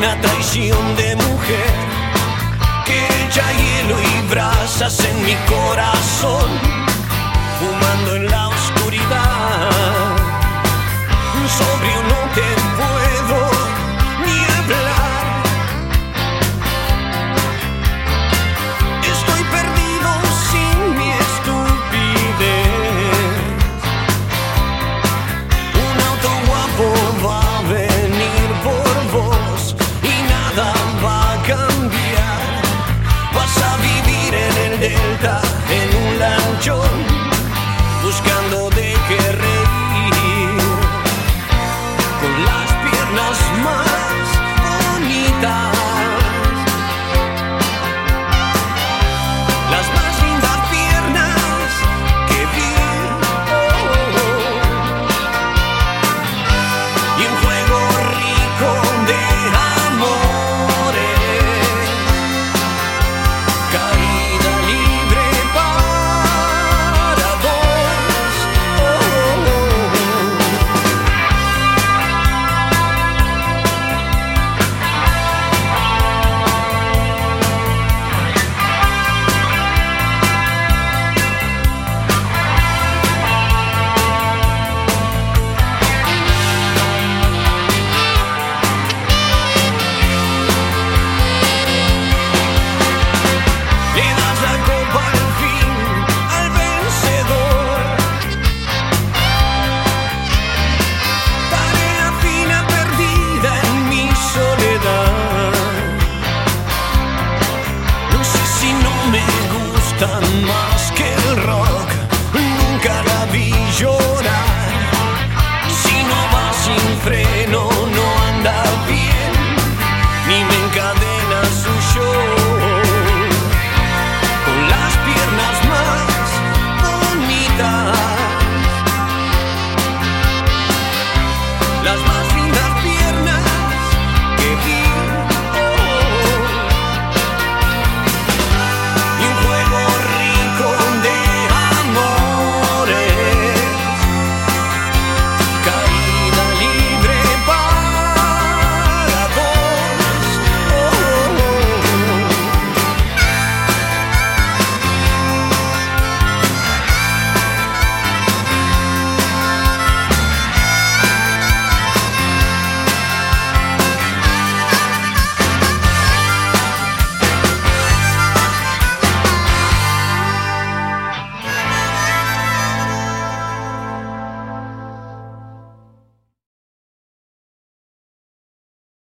una traición de mujer que echa hielo y brasas en mi corazón, fumando en la tan más que el rock nunca la vi llorar, si no va sin fred